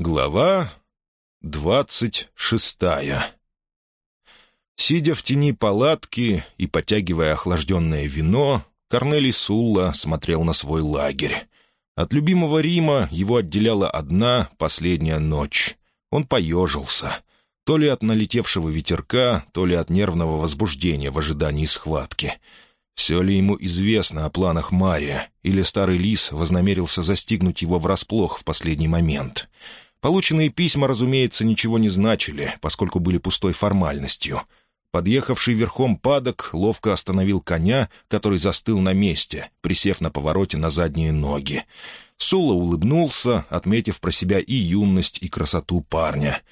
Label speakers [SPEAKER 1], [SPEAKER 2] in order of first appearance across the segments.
[SPEAKER 1] Глава двадцать шестая Сидя в тени палатки и потягивая охлажденное вино, Корнелий Сулла смотрел на свой лагерь. От любимого Рима его отделяла одна последняя ночь. Он поежился. То ли от налетевшего ветерка, то ли от нервного возбуждения в ожидании схватки. Все ли ему известно о планах Мария, или старый лис вознамерился застигнуть его врасплох в последний момент — Полученные письма, разумеется, ничего не значили, поскольку были пустой формальностью. Подъехавший верхом падок ловко остановил коня, который застыл на месте, присев на повороте на задние ноги. Сула улыбнулся, отметив про себя и юность, и красоту парня.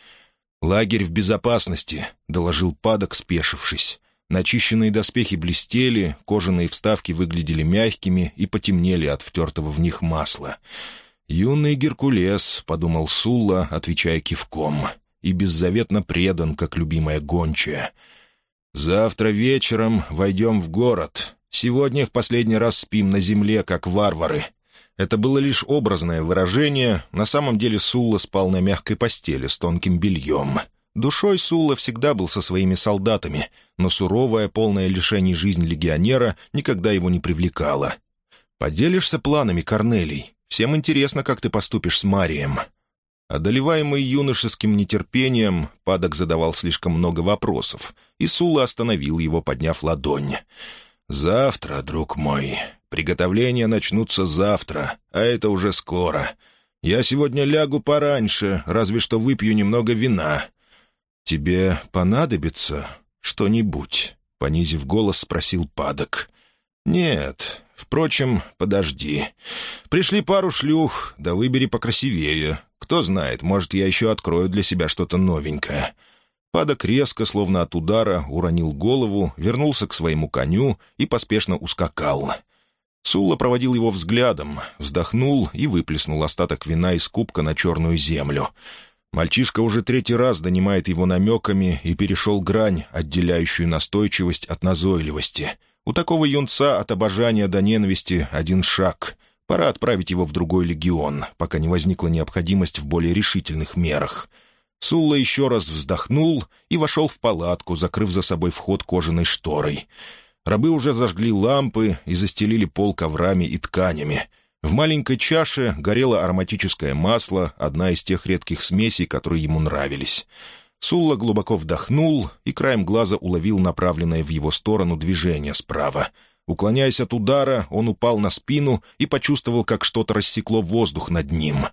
[SPEAKER 1] «Лагерь в безопасности», — доложил падок, спешившись. Начищенные доспехи блестели, кожаные вставки выглядели мягкими и потемнели от втертого в них масла. «Юный Геркулес», — подумал Сулла, отвечая кивком, «и беззаветно предан, как любимая гончая. Завтра вечером войдем в город. Сегодня в последний раз спим на земле, как варвары». Это было лишь образное выражение. На самом деле Сулла спал на мягкой постели с тонким бельем. Душой Сулла всегда был со своими солдатами, но суровая, полная лишений жизнь легионера никогда его не привлекала. «Поделишься планами, Корнелий?» Всем интересно, как ты поступишь с Марием». Одолеваемый юношеским нетерпением, Падок задавал слишком много вопросов, и Сула остановил его, подняв ладонь. «Завтра, друг мой. Приготовления начнутся завтра, а это уже скоро. Я сегодня лягу пораньше, разве что выпью немного вина. Тебе понадобится что-нибудь?» — понизив голос, спросил Падок. «Нет, Впрочем, подожди. Пришли пару шлюх, да выбери покрасивее. Кто знает, может, я еще открою для себя что-то новенькое». Падок резко, словно от удара, уронил голову, вернулся к своему коню и поспешно ускакал. Сула проводил его взглядом, вздохнул и выплеснул остаток вина из кубка на черную землю. Мальчишка уже третий раз донимает его намеками и перешел грань, отделяющую настойчивость от назойливости — у такого юнца от обожания до ненависти один шаг. Пора отправить его в другой легион, пока не возникла необходимость в более решительных мерах. Сулла еще раз вздохнул и вошел в палатку, закрыв за собой вход кожаной шторой. Рабы уже зажгли лампы и застелили пол коврами и тканями. В маленькой чаше горело ароматическое масло, одна из тех редких смесей, которые ему нравились. Сулла глубоко вдохнул и краем глаза уловил направленное в его сторону движение справа. Уклоняясь от удара, он упал на спину и почувствовал, как что-то рассекло воздух над ним.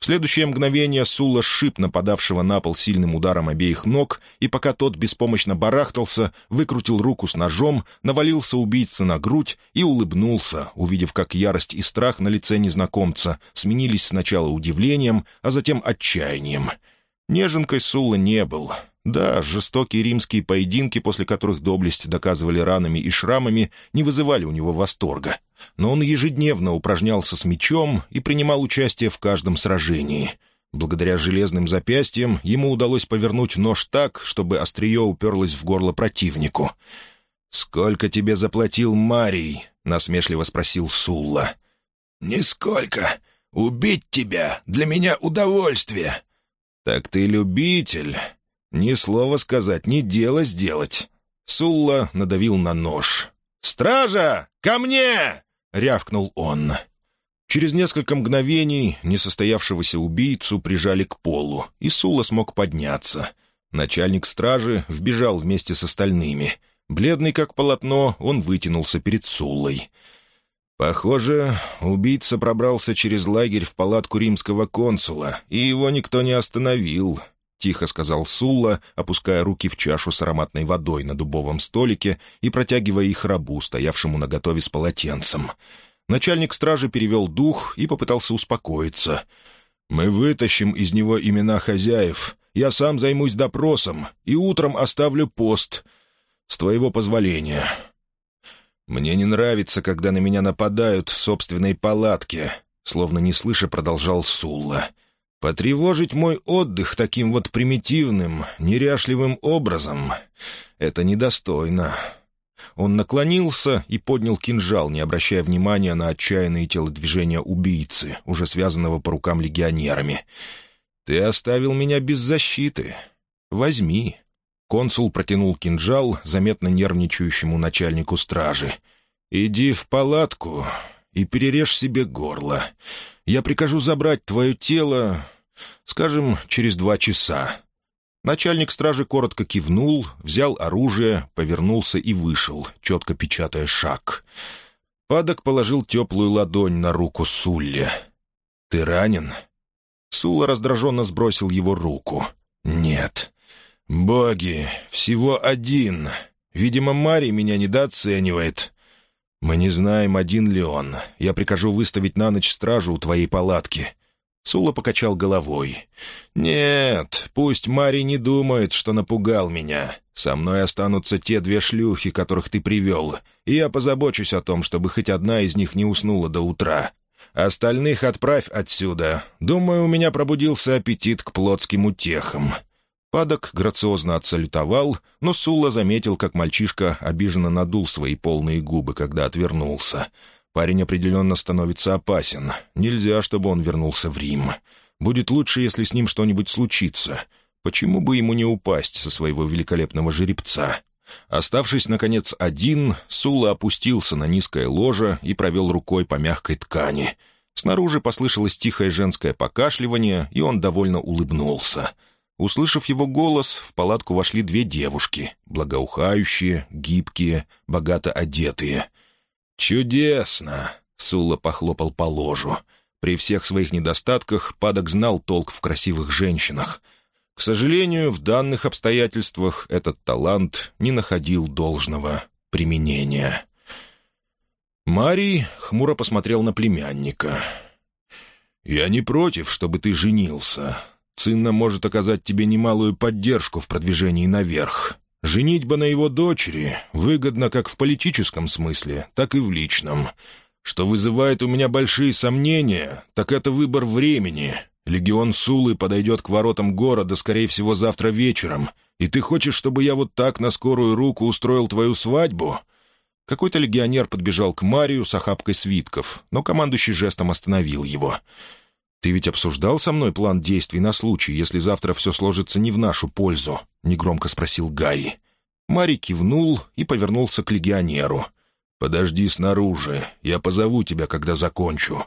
[SPEAKER 1] В следующее мгновение Сулла сшиб нападавшего на пол сильным ударом обеих ног, и пока тот беспомощно барахтался, выкрутил руку с ножом, навалился убийце на грудь и улыбнулся, увидев, как ярость и страх на лице незнакомца сменились сначала удивлением, а затем отчаянием — Неженкой Сула не был. Да, жестокие римские поединки, после которых доблесть доказывали ранами и шрамами, не вызывали у него восторга. Но он ежедневно упражнялся с мечом и принимал участие в каждом сражении. Благодаря железным запястьям ему удалось повернуть нож так, чтобы острие уперлось в горло противнику. «Сколько тебе заплатил Марий?» — насмешливо спросил Сулла. «Нисколько. Убить тебя — для меня удовольствие», «Так ты любитель. Ни слова сказать, ни дело сделать». Сулла надавил на нож. «Стража! Ко мне!» — рявкнул он. Через несколько мгновений несостоявшегося убийцу прижали к полу, и Сула смог подняться. Начальник стражи вбежал вместе с остальными. Бледный как полотно, он вытянулся перед Суллой. Похоже, убийца пробрался через лагерь в палатку римского консула, и его никто не остановил, — тихо сказал Сулла, опуская руки в чашу с ароматной водой на дубовом столике и протягивая их рабу, стоявшему на готове с полотенцем. Начальник стражи перевел дух и попытался успокоиться. «Мы вытащим из него имена хозяев. Я сам займусь допросом и утром оставлю пост. С твоего позволения. «Мне не нравится, когда на меня нападают в собственной палатке», словно не слыша продолжал Сулла. «Потревожить мой отдых таким вот примитивным, неряшливым образом — это недостойно». Он наклонился и поднял кинжал, не обращая внимания на отчаянные телодвижения убийцы, уже связанного по рукам легионерами. «Ты оставил меня без защиты. Возьми». Консул протянул кинжал заметно нервничающему начальнику стражи. «Иди в палатку и перережь себе горло. Я прикажу забрать твое тело, скажем, через два часа». Начальник стражи коротко кивнул, взял оружие, повернулся и вышел, четко печатая шаг. Падок положил теплую ладонь на руку Сулли. «Ты ранен?» Сула раздраженно сбросил его руку. «Нет. Боги, всего один. Видимо, Мари меня недооценивает. Мы не знаем, один ли он. Я прикажу выставить на ночь стражу у твоей палатки». Сула покачал головой. «Нет, пусть Мари не думает, что напугал меня. Со мной останутся те две шлюхи, которых ты привел, и я позабочусь о том, чтобы хоть одна из них не уснула до утра. Остальных отправь отсюда. Думаю, у меня пробудился аппетит к плотским утехам». Падок грациозно отсалютовал, но Сула заметил, как мальчишка обиженно надул свои полные губы, когда отвернулся. Парень определенно становится опасен. Нельзя, чтобы он вернулся в Рим. Будет лучше, если с ним что-нибудь случится. Почему бы ему не упасть со своего великолепного жеребца? Оставшись, наконец, один, Сула опустился на низкое ложе и провел рукой по мягкой ткани. Снаружи послышалось тихое женское покашливание, и он довольно улыбнулся. Услышав его голос, в палатку вошли две девушки, благоухающие, гибкие, богато одетые. «Чудесно!» — Сула похлопал по ложу. При всех своих недостатках Падок знал толк в красивых женщинах — к сожалению, в данных обстоятельствах этот талант не находил должного применения. Марий хмуро посмотрел на племянника. «Я не против, чтобы ты женился. Цинна может оказать тебе немалую поддержку в продвижении наверх. Женитьба на его дочери выгодна как в политическом смысле, так и в личном. Что вызывает у меня большие сомнения, так это выбор времени. Легион Сулы подойдет к воротам города, скорее всего, завтра вечером. И ты хочешь, чтобы я вот так на скорую руку устроил твою свадьбу?» Какой-то легионер подбежал к Марию с охапкой свитков, но командующий жестом остановил его. «Ты ведь обсуждал со мной план действий на случай, если завтра все сложится не в нашу пользу?» — негромко спросил Гай. Марий кивнул и повернулся к легионеру. «Подожди снаружи, я позову тебя, когда закончу.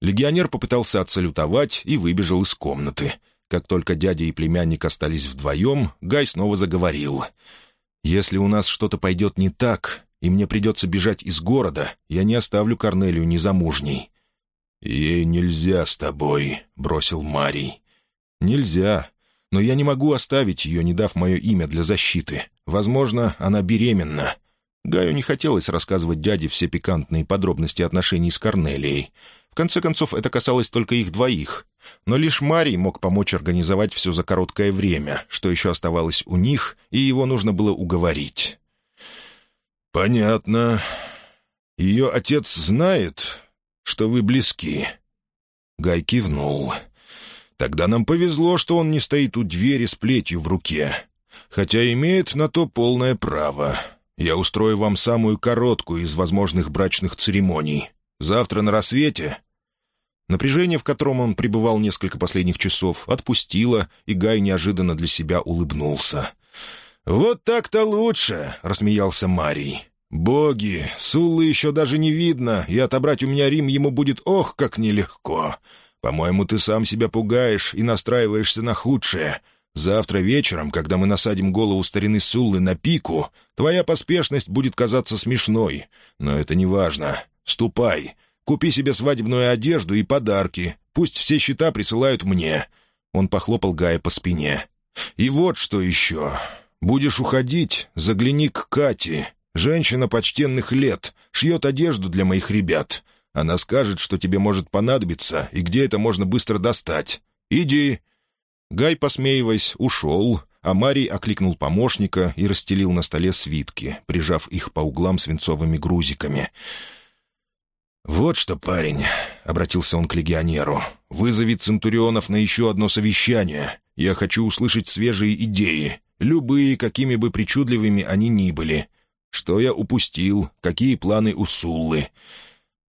[SPEAKER 1] Легионер попытался отсалютовать и выбежал из комнаты. Как только дядя и племянник остались вдвоем, Гай снова заговорил. «Если у нас что-то пойдет не так, и мне придется бежать из города, я не оставлю Корнелию незамужней». «Ей нельзя с тобой», — бросил Марий. «Нельзя. Но я не могу оставить ее, не дав мое имя для защиты. Возможно, она беременна». Гаю не хотелось рассказывать дяде все пикантные подробности отношений с Корнелией. В конце концов, это касалось только их двоих. Но лишь Марий мог помочь организовать все за короткое время, что еще оставалось у них, и его нужно было уговорить. «Понятно. Ее отец знает, что вы близки?» Гай кивнул. «Тогда нам повезло, что он не стоит у двери с плетью в руке, хотя имеет на то полное право. Я устрою вам самую короткую из возможных брачных церемоний. Завтра на рассвете...» Напряжение, в котором он пребывал несколько последних часов, отпустило, и Гай неожиданно для себя улыбнулся. «Вот так-то лучше!» — рассмеялся Марий. «Боги, Суллы еще даже не видно, и отобрать у меня Рим ему будет ох, как нелегко. По-моему, ты сам себя пугаешь и настраиваешься на худшее. Завтра вечером, когда мы насадим голову старины Суллы на пику, твоя поспешность будет казаться смешной. Но это не важно. Ступай. Купи себе свадебную одежду и подарки. Пусть все счета присылают мне». Он похлопал Гая по спине. «И вот что еще. Будешь уходить, загляни к Кате. Женщина почтенных лет, шьет одежду для моих ребят. Она скажет, что тебе может понадобиться и где это можно быстро достать. Иди». Гай, посмеиваясь, ушел, а Марий окликнул помощника и расстелил на столе свитки, прижав их по углам свинцовыми грузиками. «Вот что, парень», — обратился он к легионеру, — «вызови Центурионов на еще одно совещание. Я хочу услышать свежие идеи, любые, какими бы причудливыми они ни были. Что я упустил, какие планы у Суллы.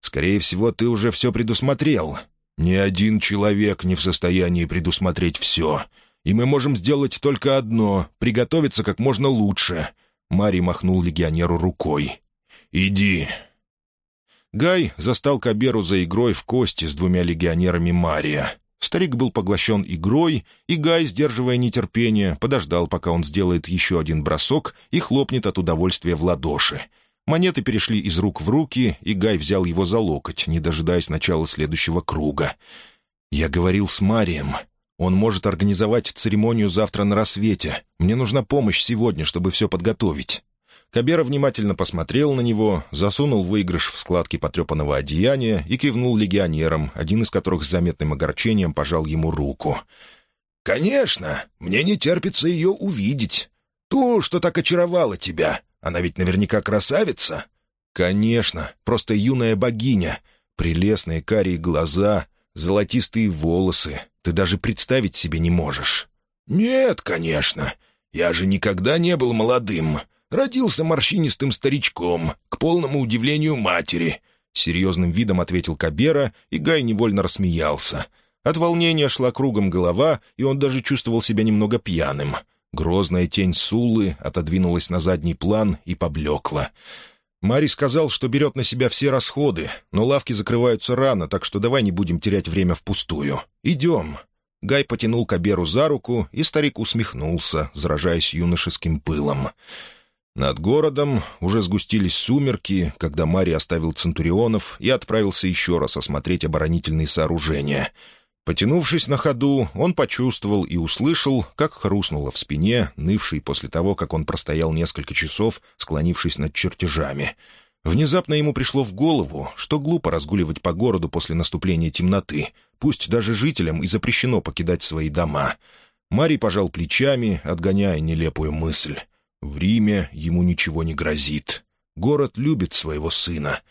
[SPEAKER 1] Скорее всего, ты уже все предусмотрел. Ни один человек не в состоянии предусмотреть все. И мы можем сделать только одно — приготовиться как можно лучше». Мари махнул легионеру рукой. «Иди». Гай застал Каберу за игрой в кости с двумя легионерами Мария. Старик был поглощен игрой, и Гай, сдерживая нетерпение, подождал, пока он сделает еще один бросок и хлопнет от удовольствия в ладоши. Монеты перешли из рук в руки, и Гай взял его за локоть, не дожидаясь начала следующего круга. «Я говорил с Марием. Он может организовать церемонию завтра на рассвете. Мне нужна помощь сегодня, чтобы все подготовить». Кабера внимательно посмотрел на него, засунул выигрыш в складки потрепанного одеяния и кивнул легионерам, один из которых с заметным огорчением пожал ему руку. «Конечно, мне не терпится ее увидеть. Ту, что так очаровала тебя. Она ведь наверняка красавица». «Конечно, просто юная богиня. Прелестные карие глаза, золотистые волосы. Ты даже представить себе не можешь». «Нет, конечно. Я же никогда не был молодым. Родился морщинистым старичком, к полному удивлению матери. Серьезным видом ответил Кабера, и Гай невольно рассмеялся. От волнения шла кругом голова, и он даже чувствовал себя немного пьяным. Грозная тень Суллы отодвинулась на задний план и поблекла. Мари сказал, что берет на себя все расходы, но лавки закрываются рано, так что давай не будем терять время впустую. Идем. Гай потянул Каберу за руку, и старик усмехнулся, заражаясь юношеским пылом. Над городом уже сгустились сумерки, когда Марий оставил Центурионов и отправился еще раз осмотреть оборонительные сооружения. Потянувшись на ходу, он почувствовал и услышал, как хрустнуло в спине, нывший после того, как он простоял несколько часов, склонившись над чертежами. Внезапно ему пришло в голову, что глупо разгуливать по городу после наступления темноты, пусть даже жителям и запрещено покидать свои дома. Марий пожал плечами, отгоняя нелепую мысль. В Риме ему ничего не грозит. Город любит своего сына.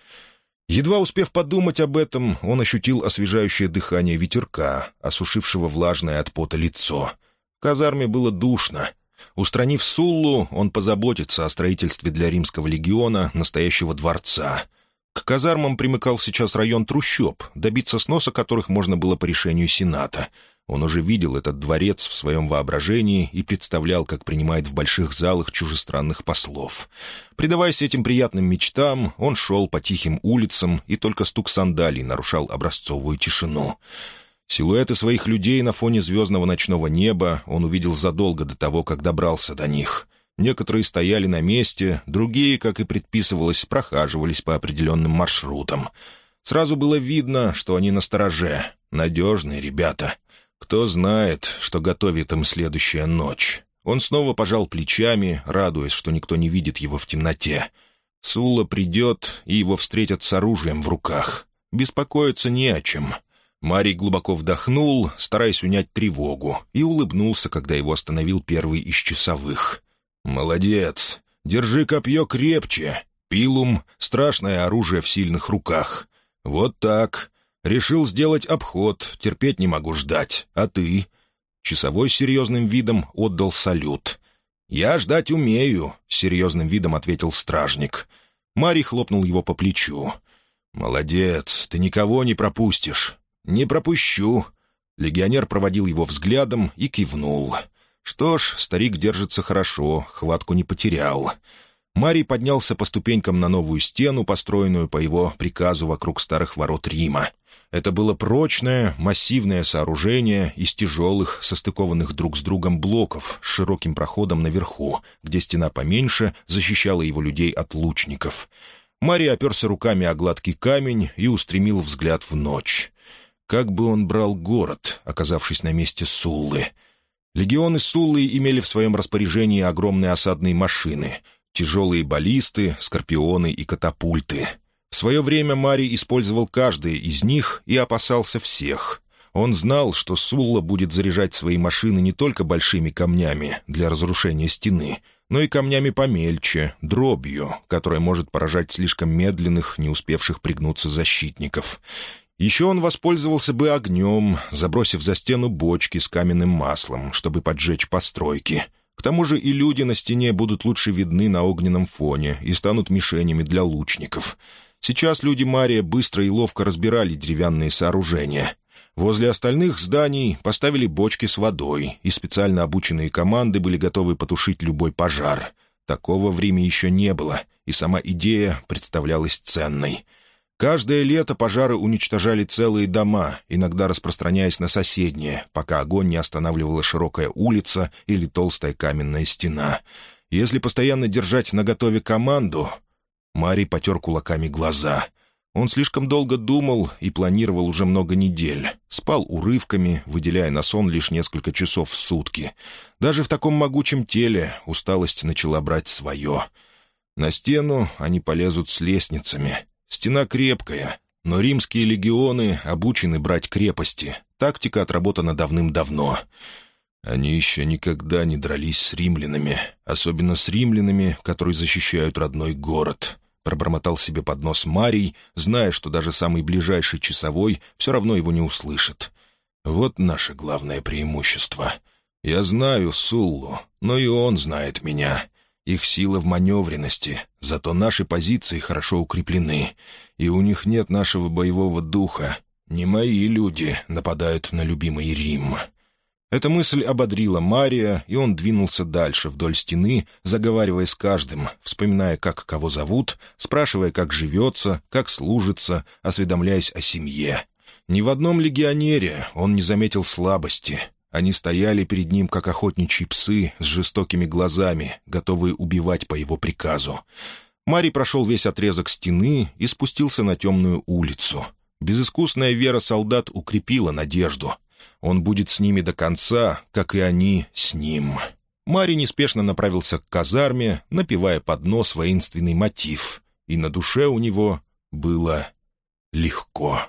[SPEAKER 1] Едва успев подумать об этом, он ощутил освежающее дыхание ветерка, осушившего влажное от пота лицо. В казарме было душно. Устранив Суллу, он позаботится о строительстве для римского легиона настоящего дворца. К казармам примыкал сейчас район трущоб, добиться сноса которых можно было по решению Сената — он уже видел этот дворец в своем воображении и представлял, как принимает в больших залах чужестранных послов. Предаваясь этим приятным мечтам, он шел по тихим улицам, и только стук сандалий нарушал образцовую тишину. Силуэты своих людей на фоне звездного ночного неба он увидел задолго до того, как добрался до них. Некоторые стояли на месте, другие, как и предписывалось, прохаживались по определенным маршрутам. Сразу было видно, что они на стороже. Надежные ребята — кто знает, что готовит им следующая ночь. Он снова пожал плечами, радуясь, что никто не видит его в темноте. Сула придет, и его встретят с оружием в руках. Беспокоиться не о чем. Марий глубоко вдохнул, стараясь унять тревогу, и улыбнулся, когда его остановил первый из часовых. «Молодец! Держи копье крепче! Пилум — страшное оружие в сильных руках. Вот так. Решил сделать обход, терпеть не могу ждать. А ты?» Часовой с серьезным видом отдал салют. «Я ждать умею», — серьезным видом ответил стражник. Марий хлопнул его по плечу. «Молодец, ты никого не пропустишь». «Не пропущу». Легионер проводил его взглядом и кивнул. «Что ж, старик держится хорошо, хватку не потерял». Марий поднялся по ступенькам на новую стену, построенную по его приказу вокруг старых ворот Рима. Это было прочное, массивное сооружение из тяжелых, состыкованных друг с другом блоков с широким проходом наверху, где стена поменьше защищала его людей от лучников. Марий оперся руками о гладкий камень и устремил взгляд в ночь. Как бы он брал город, оказавшись на месте Суллы? Легионы Суллы имели в своем распоряжении огромные осадные машины — тяжелые баллисты, скорпионы и катапульты — в свое время Мари использовал каждое из них и опасался всех. Он знал, что Сулла будет заряжать свои машины не только большими камнями для разрушения стены, но и камнями помельче, дробью, которая может поражать слишком медленных, не успевших пригнуться защитников. Еще он воспользовался бы огнем, забросив за стену бочки с каменным маслом, чтобы поджечь постройки. К тому же и люди на стене будут лучше видны на огненном фоне и станут мишенями для лучников — Сейчас люди Мария быстро и ловко разбирали деревянные сооружения. Возле остальных зданий поставили бочки с водой, и специально обученные команды были готовы потушить любой пожар. Такого времени еще не было, и сама идея представлялась ценной. Каждое лето пожары уничтожали целые дома, иногда распространяясь на соседние, пока огонь не останавливала широкая улица или толстая каменная стена. Если постоянно держать наготове команду... Марий потер кулаками глаза — он слишком долго думал и планировал уже много недель. Спал урывками, выделяя на сон лишь несколько часов в сутки. Даже в таком могучем теле усталость начала брать свое. На стену они полезут с лестницами. Стена крепкая, но римские легионы обучены брать крепости. Тактика отработана давным-давно. Они еще никогда не дрались с римлянами, особенно с римлянами, которые защищают родной город. — пробормотал себе под нос Марий, зная, что даже самый ближайший часовой все равно его не услышит. «Вот наше главное преимущество. Я знаю Суллу, но и он знает меня. Их сила в маневренности, зато наши позиции хорошо укреплены, и у них нет нашего боевого духа. Не мои люди нападают на любимый Рим». Эта мысль ободрила Мария, и он двинулся дальше вдоль стены, заговаривая с каждым, вспоминая, как кого зовут, спрашивая, как живется, как служится, осведомляясь о семье. Ни в одном легионере он не заметил слабости. Они стояли перед ним, как охотничьи псы, с жестокими глазами, готовые убивать по его приказу. Марий прошел весь отрезок стены и спустился на темную улицу. Безыскусная вера солдат укрепила надежду — он будет с ними до конца, как и они с ним. Мари неспешно направился к казарме, напевая под нос воинственный мотив, и на душе у него было легко.